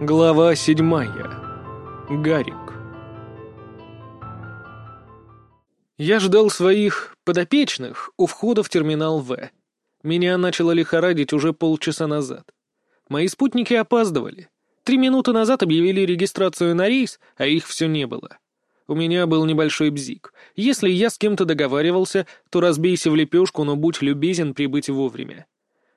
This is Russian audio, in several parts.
Глава седьмая. Гарик. Я ждал своих подопечных у входа в терминал В. Меня начало лихорадить уже полчаса назад. Мои спутники опаздывали. Три минуты назад объявили регистрацию на рейс, а их все не было. У меня был небольшой бзик. Если я с кем-то договаривался, то разбейся в лепешку, но будь любезен прибыть вовремя.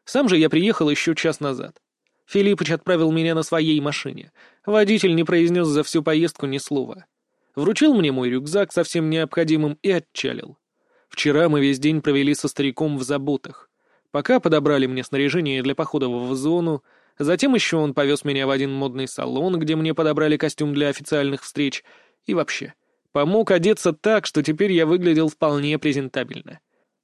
Сам же я приехал еще час назад. Филиппыч отправил меня на своей машине. Водитель не произнес за всю поездку ни слова. Вручил мне мой рюкзак со всем необходимым и отчалил. Вчера мы весь день провели со стариком в заботах. Пока подобрали мне снаряжение для похода в зону, затем еще он повез меня в один модный салон, где мне подобрали костюм для официальных встреч, и вообще, помог одеться так, что теперь я выглядел вполне презентабельно.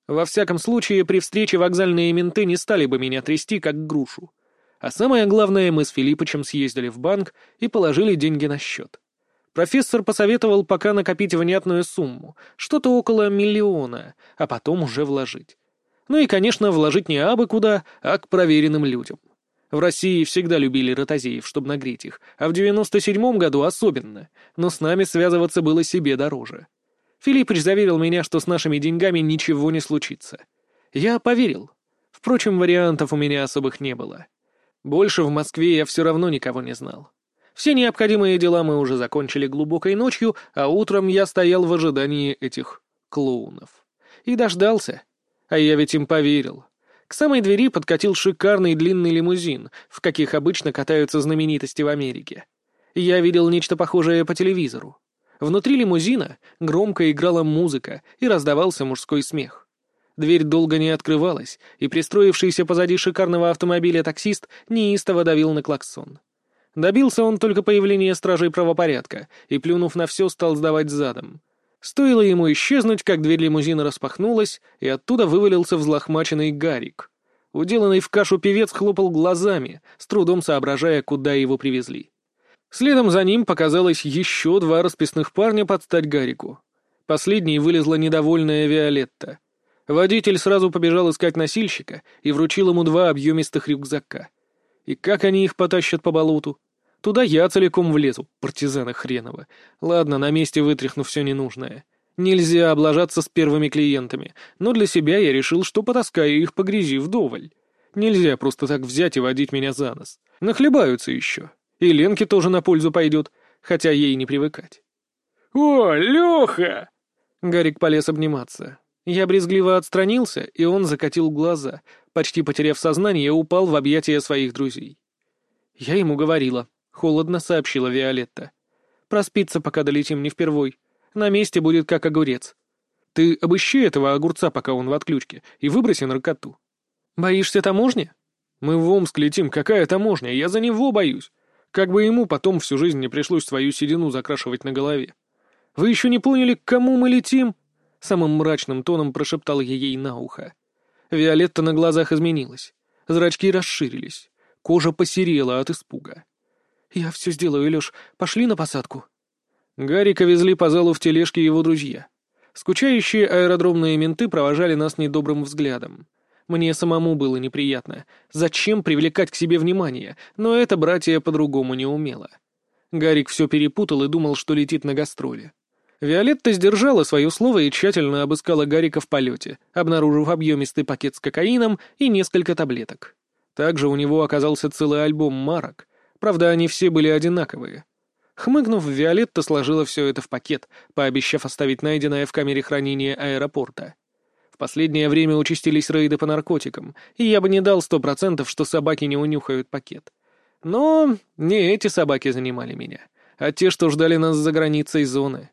Во всяком случае, при встрече вокзальные менты не стали бы меня трясти, как грушу. А самое главное, мы с Филиппычем съездили в банк и положили деньги на счет. Профессор посоветовал пока накопить внятную сумму, что-то около миллиона, а потом уже вложить. Ну и, конечно, вложить не абы куда, а к проверенным людям. В России всегда любили ротозеев, чтобы нагреть их, а в 97-м году особенно, но с нами связываться было себе дороже. Филиппыч заверил меня, что с нашими деньгами ничего не случится. Я поверил. Впрочем, вариантов у меня особых не было. Больше в Москве я все равно никого не знал. Все необходимые дела мы уже закончили глубокой ночью, а утром я стоял в ожидании этих клоунов. И дождался. А я ведь им поверил. К самой двери подкатил шикарный длинный лимузин, в каких обычно катаются знаменитости в Америке. Я видел нечто похожее по телевизору. Внутри лимузина громко играла музыка и раздавался мужской смех. Дверь долго не открывалась, и пристроившийся позади шикарного автомобиля таксист неистово давил на клаксон. Добился он только появления стражей правопорядка, и, плюнув на все, стал сдавать задом. Стоило ему исчезнуть, как дверь лимузина распахнулась, и оттуда вывалился взлохмаченный Гарик. Уделанный в кашу певец хлопал глазами, с трудом соображая, куда его привезли. Следом за ним показалось еще два расписных парня под стать Гарику. Последней вылезла недовольная Виолетта — Водитель сразу побежал искать носильщика и вручил ему два объемистых рюкзака. И как они их потащат по болоту? Туда я целиком влезу, партизана хренова. Ладно, на месте вытряхну все ненужное. Нельзя облажаться с первыми клиентами, но для себя я решил, что потаскаю их по грязи вдоволь. Нельзя просто так взять и водить меня за нос. Нахлебаются еще. И Ленке тоже на пользу пойдет, хотя ей не привыкать. «О, Леха!» Гарик полез обниматься. Я брезгливо отстранился, и он закатил глаза, почти потеряв сознание, упал в объятия своих друзей. Я ему говорила, холодно сообщила Виолетта. Проспится, пока долетим не впервой. На месте будет как огурец. Ты обыщи этого огурца, пока он в отключке, и выброси наркоту. Боишься таможни? Мы в Омск летим, какая таможня? Я за него боюсь. Как бы ему потом всю жизнь не пришлось свою седину закрашивать на голове. Вы еще не поняли, к кому мы летим? — самым мрачным тоном прошептал я ей на ухо. Виолетта на глазах изменилась. Зрачки расширились. Кожа посерела от испуга. «Я все сделаю, Леш. Пошли на посадку». Гарика везли по залу в тележке его друзья. Скучающие аэродромные менты провожали нас недобрым взглядом. Мне самому было неприятно. Зачем привлекать к себе внимание? Но это братья по-другому не умело. Гарик все перепутал и думал, что летит на гастроли. Виолетта сдержала свое слово и тщательно обыскала Гарика в полете, обнаружив объемистый пакет с кокаином и несколько таблеток. Также у него оказался целый альбом марок, правда, они все были одинаковые. Хмыкнув, Виолетта сложила все это в пакет, пообещав оставить найденное в камере хранения аэропорта. В последнее время участились рейды по наркотикам, и я бы не дал сто процентов, что собаки не унюхают пакет. Но не эти собаки занимали меня, а те, что ждали нас за границей зоны.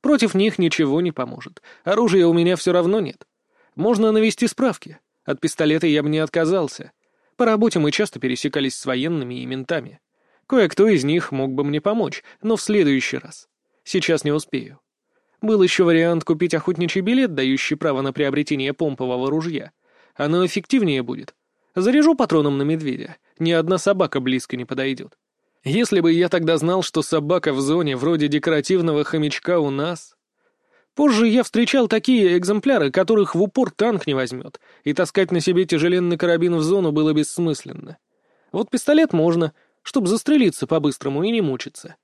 Против них ничего не поможет. Оружия у меня все равно нет. Можно навести справки. От пистолета я бы не отказался. По работе мы часто пересекались с военными и ментами. Кое-кто из них мог бы мне помочь, но в следующий раз. Сейчас не успею. Был еще вариант купить охотничий билет, дающий право на приобретение помпового ружья. Оно эффективнее будет. Заряжу патроном на медведя. Ни одна собака близко не подойдет. Если бы я тогда знал, что собака в зоне вроде декоративного хомячка у нас... Позже я встречал такие экземпляры, которых в упор танк не возьмет, и таскать на себе тяжеленный карабин в зону было бессмысленно. Вот пистолет можно, чтобы застрелиться по-быстрому и не мучиться.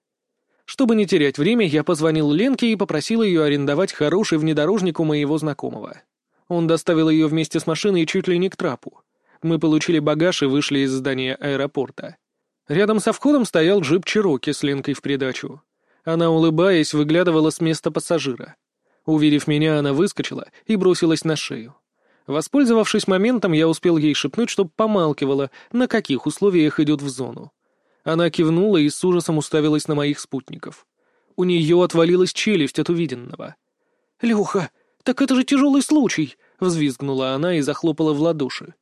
Чтобы не терять время, я позвонил Ленке и попросил ее арендовать хороший внедорожник у моего знакомого. Он доставил ее вместе с машиной чуть ли не к трапу. Мы получили багаж и вышли из здания аэропорта. Рядом со входом стоял джип Чироки с Ленкой в придачу. Она, улыбаясь, выглядывала с места пассажира. Увидев меня, она выскочила и бросилась на шею. Воспользовавшись моментом, я успел ей шепнуть, чтоб помалкивала, на каких условиях идет в зону. Она кивнула и с ужасом уставилась на моих спутников. У нее отвалилась челюсть от увиденного. «Леха, так это же тяжелый случай!» — взвизгнула она и захлопала в ладоши.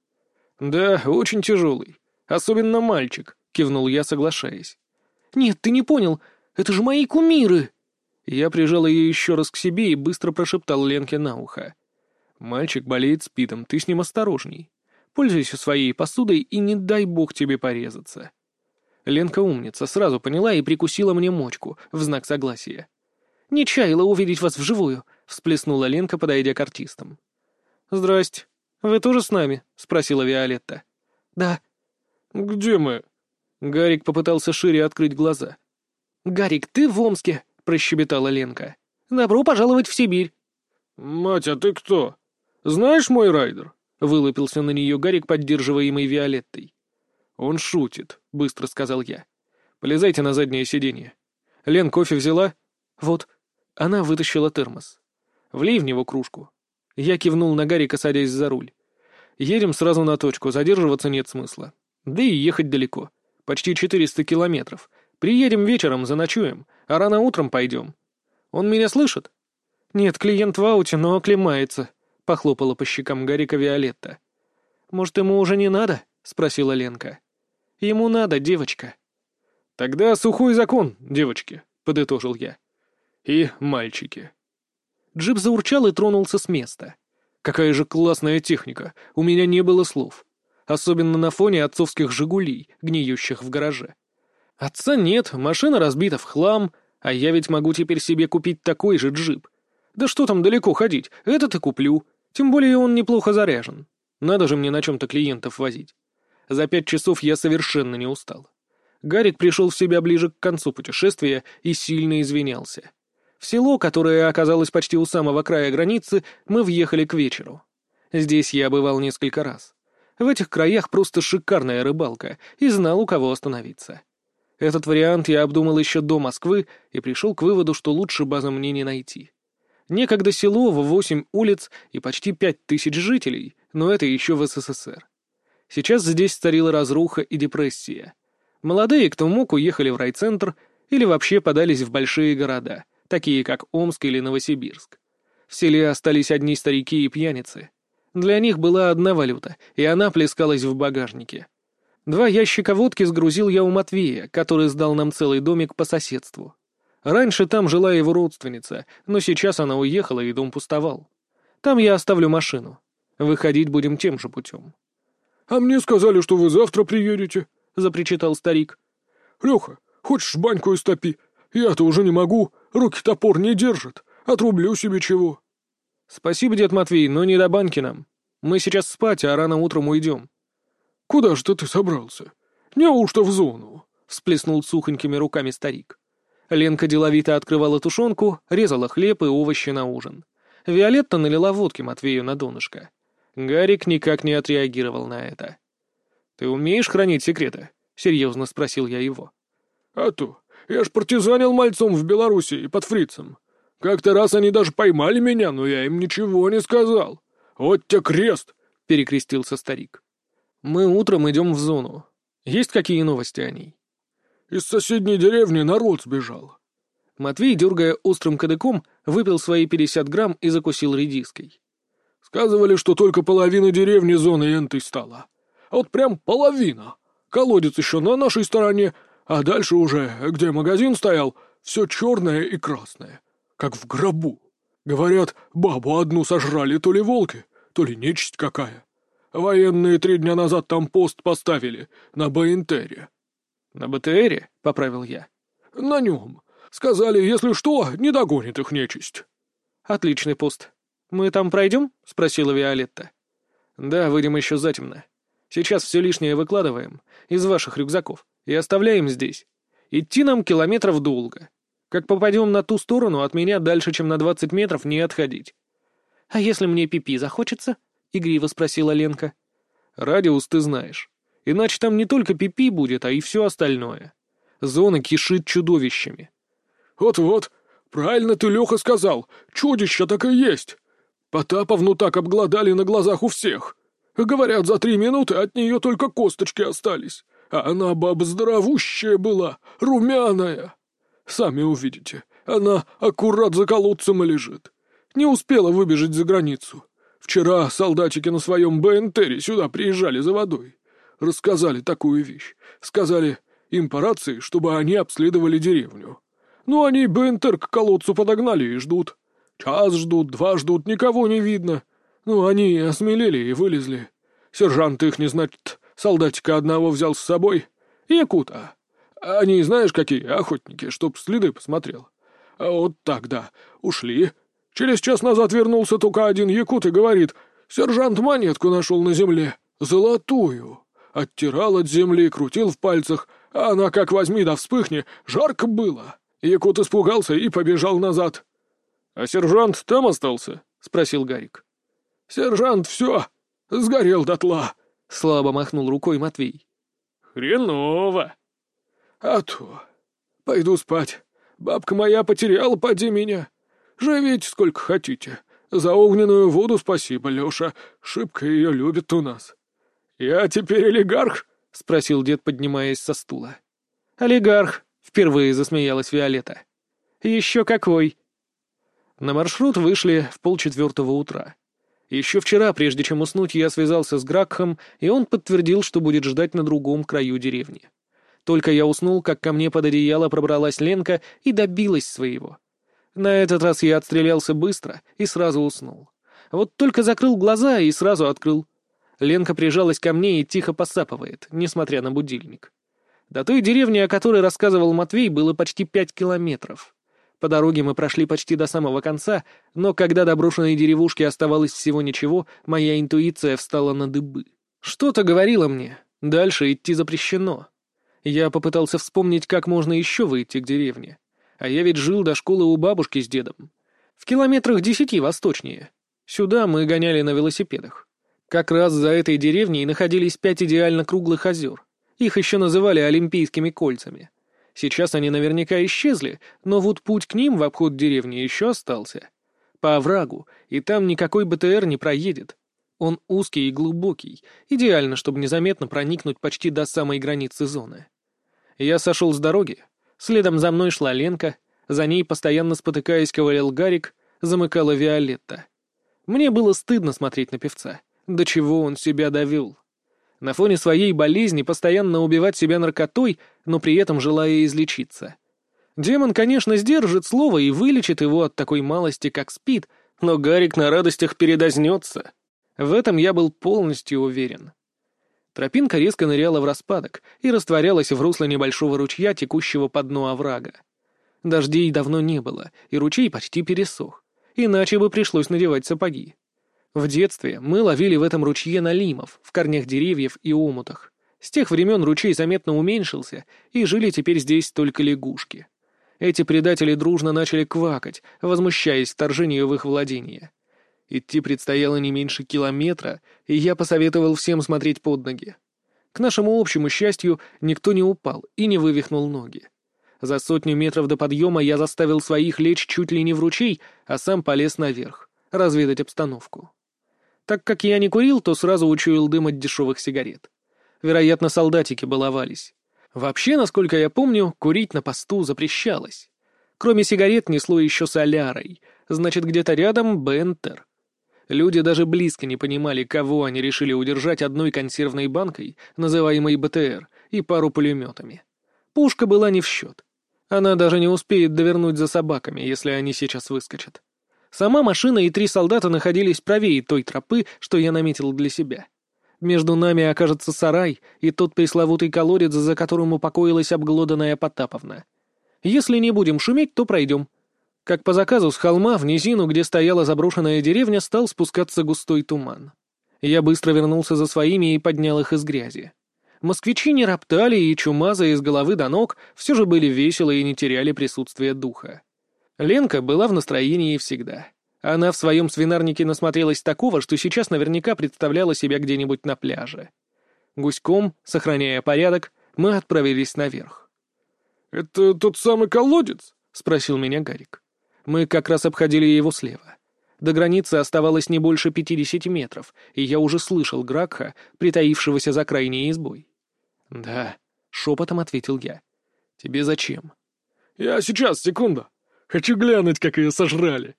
«Да, очень тяжелый. Особенно мальчик», — кивнул я, соглашаясь. «Нет, ты не понял. Это же мои кумиры!» Я прижал ее еще раз к себе и быстро прошептал Ленке на ухо. «Мальчик болеет спидом, ты с ним осторожней. Пользуйся своей посудой и не дай бог тебе порезаться». Ленка умница, сразу поняла и прикусила мне мочку в знак согласия. «Не чаяла увидеть вас вживую», — всплеснула Ленка, подойдя к артистам. «Здрасте. Вы тоже с нами?» — спросила Виолетта. «Да». «Где мы?» Гарик попытался шире открыть глаза. «Гарик, ты в Омске», — прощебетала Ленка. «Добро пожаловать в Сибирь». «Мать, а ты кто? Знаешь мой райдер?» — вылупился на нее Гарик, поддерживаемый Виолеттой. «Он шутит», — быстро сказал я. «Полезайте на заднее сиденье. Лен, кофе взяла?» «Вот». Она вытащила термос. «Влей в него кружку». Я кивнул на Гарика, садясь за руль. «Едем сразу на точку, задерживаться нет смысла. Да и ехать далеко. Почти 400 километров. Приедем вечером, заночуем, а рано утром пойдем. Он меня слышит?» «Нет, клиент в ауте, но оклемается», — похлопала по щекам Гарика Виолетта. «Может, ему уже не надо?» — спросила Ленка. «Ему надо, девочка». «Тогда сухой закон, девочки», — подытожил я. «И мальчики». Джип заурчал и тронулся с места. Какая же классная техника, у меня не было слов. Особенно на фоне отцовских «Жигулей», гниющих в гараже. Отца нет, машина разбита в хлам, а я ведь могу теперь себе купить такой же джип. Да что там далеко ходить, этот и куплю. Тем более он неплохо заряжен. Надо же мне на чем-то клиентов возить. За пять часов я совершенно не устал. Гарик пришел в себя ближе к концу путешествия и сильно извинялся. В село, которое оказалось почти у самого края границы, мы въехали к вечеру. Здесь я бывал несколько раз. В этих краях просто шикарная рыбалка, и знал, у кого остановиться. Этот вариант я обдумал еще до Москвы и пришел к выводу, что лучше базы мне не найти. Некогда село в восемь улиц и почти пять тысяч жителей, но это еще в СССР. Сейчас здесь царила разруха и депрессия. Молодые, кто мог, уехали в райцентр или вообще подались в большие города, такие как Омск или Новосибирск. В селе остались одни старики и пьяницы. Для них была одна валюта, и она плескалась в багажнике. Два ящика водки сгрузил я у Матвея, который сдал нам целый домик по соседству. Раньше там жила его родственница, но сейчас она уехала, и дом пустовал. Там я оставлю машину. Выходить будем тем же путем. — А мне сказали, что вы завтра приедете, — запричитал старик. — Леха, хочешь баньку истопи? Я-то уже не могу, руки топор не держат, отрублю себе чего. — Спасибо, дед Матвей, но не до банки нам. Мы сейчас спать, а рано утром уйдем. «Куда же ты собрался? Неужто в зону?» — всплеснул сухонькими руками старик. Ленка деловито открывала тушенку, резала хлеб и овощи на ужин. Виолетта налила водки Матвею на донышко. Гарик никак не отреагировал на это. «Ты умеешь хранить секреты?» — серьезно спросил я его. «А то, я ж партизанил мальцом в Белоруссии под фрицем. Как-то раз они даже поймали меня, но я им ничего не сказал. Вот те крест!» — перекрестился старик. Мы утром идем в зону. Есть какие новости о ней? Из соседней деревни народ сбежал. Матвей, дергая острым кадыком, выпил свои 50 грамм и закусил редиской. Сказывали, что только половина деревни зоны энтой стала. А вот прям половина. Колодец еще на нашей стороне, а дальше уже, где магазин стоял, все черное и красное, как в гробу. Говорят, бабу одну сожрали то ли волки, то ли нечисть какая. Военные три дня назад там пост поставили, на БНТРе». «На БТРе?» — поправил я. «На нем. Сказали, если что, не догонит их нечисть». «Отличный пост. Мы там пройдем?» — спросила Виолетта. «Да, выйдем еще затемно. Сейчас все лишнее выкладываем. Из ваших рюкзаков. И оставляем здесь. Идти нам километров долго. Как попадем на ту сторону, от меня дальше, чем на двадцать метров, не отходить. «А если мне пипи захочется?» — игриво спросила Ленка. «Радиус ты знаешь. Иначе там не только пипи будет, а и все остальное. Зона кишит чудовищами». «Вот-вот, правильно ты, Леха, сказал. Чудища так и есть. Потаповну так обглодали на глазах у всех. Говорят, за три минуты от нее только косточки остались. А она баба здоровущая была, румяная. Сами увидите, она аккурат за колодцем и лежит. Не успела выбежать за границу. Вчера солдатики на своем БНТере сюда приезжали за водой. Рассказали такую вещь. Сказали им по рации, чтобы они обследовали деревню. Ну, они БНТер к колодцу подогнали и ждут. Час ждут, два ждут, никого не видно. Ну, они осмелели и вылезли. Сержант их не значит, солдатика одного взял с собой. Якута. Они, знаешь, какие охотники, чтоб следы посмотрел. А вот так, да, ушли. Через час назад вернулся только один якут и говорит, сержант монетку нашел на земле, золотую. Оттирал от земли, крутил в пальцах, а она, как возьми да вспыхни, жарко было. Якут испугался и побежал назад. — А сержант там остался? — спросил Гарик. — Сержант все, сгорел дотла, — слабо махнул рукой Матвей. — Хреново. — А то. Пойду спать. Бабка моя потеряла, поди меня. Живите сколько хотите. За огненную воду спасибо, Леша. Шибко ее любят у нас. — Я теперь олигарх? — спросил дед, поднимаясь со стула. — Олигарх, — впервые засмеялась Виолетта. — Еще какой. На маршрут вышли в полчетвертого утра. Еще вчера, прежде чем уснуть, я связался с Гракхом, и он подтвердил, что будет ждать на другом краю деревни. Только я уснул, как ко мне под одеяло пробралась Ленка и добилась своего. На этот раз я отстрелялся быстро и сразу уснул. Вот только закрыл глаза и сразу открыл. Ленка прижалась ко мне и тихо посапывает, несмотря на будильник. До той деревни, о которой рассказывал Матвей, было почти пять километров. По дороге мы прошли почти до самого конца, но когда до брошенной деревушки оставалось всего ничего, моя интуиция встала на дыбы. Что-то говорило мне, дальше идти запрещено. Я попытался вспомнить, как можно еще выйти к деревне. А я ведь жил до школы у бабушки с дедом. В километрах десяти восточнее. Сюда мы гоняли на велосипедах. Как раз за этой деревней находились пять идеально круглых озер. Их еще называли Олимпийскими кольцами. Сейчас они наверняка исчезли, но вот путь к ним в обход деревни еще остался. По оврагу, и там никакой БТР не проедет. Он узкий и глубокий, идеально, чтобы незаметно проникнуть почти до самой границы зоны. Я сошел с дороги, следом за мной шла Ленка, за ней, постоянно спотыкаясь, ковылял Гарик, замыкала Виолетта. Мне было стыдно смотреть на певца. До чего он себя довел. На фоне своей болезни постоянно убивать себя наркотой, но при этом желая излечиться. Демон, конечно, сдержит слово и вылечит его от такой малости, как спит, но Гарик на радостях передознется. В этом я был полностью уверен. Тропинка резко ныряла в распадок и растворялась в русле небольшого ручья, текущего по дну оврага. Дождей давно не было, и ручей почти пересох, иначе бы пришлось надевать сапоги. В детстве мы ловили в этом ручье налимов, в корнях деревьев и омутах. С тех времен ручей заметно уменьшился, и жили теперь здесь только лягушки. Эти предатели дружно начали квакать, возмущаясь вторжению в их владение. Идти предстояло не меньше километра, и я посоветовал всем смотреть под ноги. К нашему общему счастью, никто не упал и не вывихнул ноги. За сотню метров до подъема я заставил своих лечь чуть ли не в ручей, а сам полез наверх, разведать обстановку. Так как я не курил, то сразу учуял дым от дешевых сигарет. Вероятно, солдатики баловались. Вообще, насколько я помню, курить на посту запрещалось. Кроме сигарет несло еще солярой, значит, где-то рядом Бентер. Люди даже близко не понимали, кого они решили удержать одной консервной банкой, называемой БТР, и пару пулеметами. Пушка была не в счет. Она даже не успеет довернуть за собаками, если они сейчас выскочат. Сама машина и три солдата находились правее той тропы, что я наметил для себя. Между нами окажется сарай и тот пресловутый колодец, за которым упокоилась обглоданная Потаповна. Если не будем шуметь, то пройдем. Как по заказу с холма в низину, где стояла заброшенная деревня, стал спускаться густой туман. Я быстро вернулся за своими и поднял их из грязи. Москвичи не роптали и, чумазые из головы до ног, все же были веселы и не теряли присутствие духа. Ленка была в настроении всегда. Она в своем свинарнике насмотрелась такого, что сейчас наверняка представляла себя где-нибудь на пляже. Гуськом, сохраняя порядок, мы отправились наверх. «Это тот самый колодец?» — спросил меня Гарик. Мы как раз обходили его слева. До границы оставалось не больше пятидесяти метров, и я уже слышал Гракха, притаившегося за крайней избой. «Да», — шепотом ответил я. «Тебе зачем?» «Я сейчас, секунду. Хочу глянуть, как ее сожрали».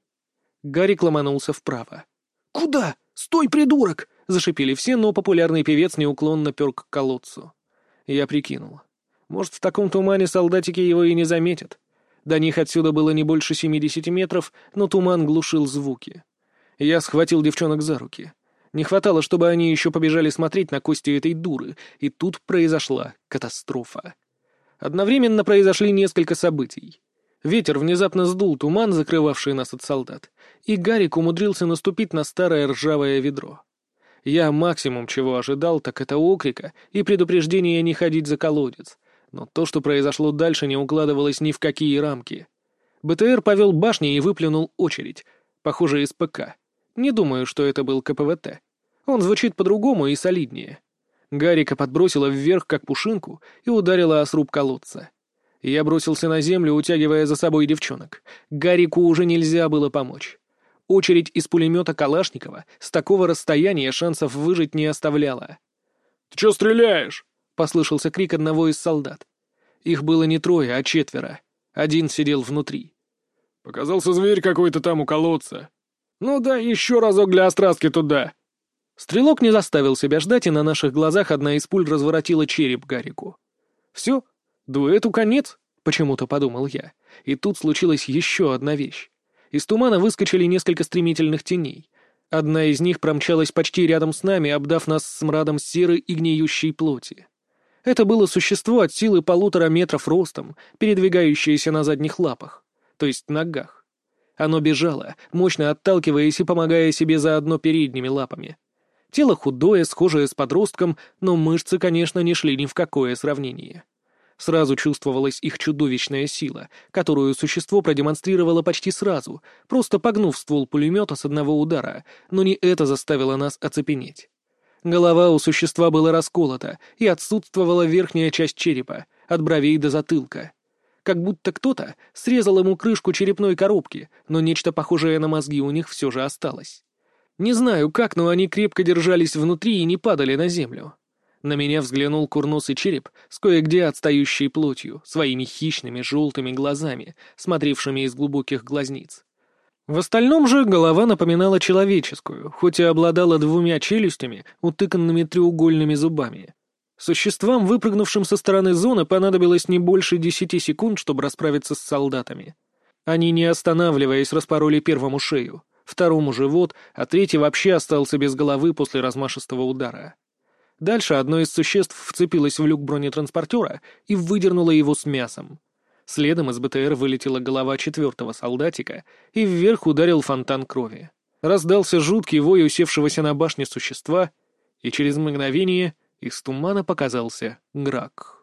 Гарик ломанулся вправо. «Куда? Стой, придурок!» — зашипели все, но популярный певец неуклонно пер к колодцу. Я прикинул. Может, в таком тумане солдатики его и не заметят. До них отсюда было не больше семидесяти метров, но туман глушил звуки. Я схватил девчонок за руки. Не хватало, чтобы они еще побежали смотреть на кости этой дуры, и тут произошла катастрофа. Одновременно произошли несколько событий. Ветер внезапно сдул туман, закрывавший нас от солдат, и Гарик умудрился наступить на старое ржавое ведро. Я максимум, чего ожидал, так это окрика и предупреждения не ходить за колодец, но то, что произошло дальше, не укладывалось ни в какие рамки. БТР повел башни и выплюнул очередь, похоже, из ПК. Не думаю, что это был КПВТ. Он звучит по-другому и солиднее. Гарика подбросила вверх, как пушинку, и ударила о сруб колодца. Я бросился на землю, утягивая за собой девчонок. Гарику уже нельзя было помочь. Очередь из пулемета Калашникова с такого расстояния шансов выжить не оставляла. «Ты чё стреляешь?» — послышался крик одного из солдат. Их было не трое, а четверо. Один сидел внутри. «Показался зверь какой-то там у колодца. Ну да, еще разок для острастки туда». Стрелок не заставил себя ждать, и на наших глазах одна из пуль разворотила череп Гарику. «Все, дуэту конец», — почему-то подумал я. И тут случилась еще одна вещь. Из тумана выскочили несколько стремительных теней. Одна из них промчалась почти рядом с нами, обдав нас смрадом серы и гниющей плоти. Это было существо от силы полутора метров ростом, передвигающееся на задних лапах, то есть ногах. Оно бежало, мощно отталкиваясь и помогая себе заодно передними лапами. Тело худое, схожее с подростком, но мышцы, конечно, не шли ни в какое сравнение. Сразу чувствовалась их чудовищная сила, которую существо продемонстрировало почти сразу, просто погнув ствол пулемета с одного удара, но не это заставило нас оцепенеть. Голова у существа была расколота, и отсутствовала верхняя часть черепа, от бровей до затылка. Как будто кто-то срезал ему крышку черепной коробки, но нечто похожее на мозги у них все же осталось. Не знаю как, но они крепко держались внутри и не падали на землю. На меня взглянул курносый череп с кое-где отстающей плотью, своими хищными желтыми глазами, смотревшими из глубоких глазниц. В остальном же голова напоминала человеческую, хоть и обладала двумя челюстями, утыканными треугольными зубами. Существам, выпрыгнувшим со стороны зоны, понадобилось не больше десяти секунд, чтобы расправиться с солдатами. Они, не останавливаясь, распороли первому шею, второму живот, а третий вообще остался без головы после размашистого удара. Дальше одно из существ вцепилось в люк бронетранспортера и выдернуло его с мясом. Следом из БТР вылетела голова четвертого солдатика, и вверх ударил фонтан крови. Раздался жуткий вой усевшегося на башне существа, и через мгновение из тумана показался Грак.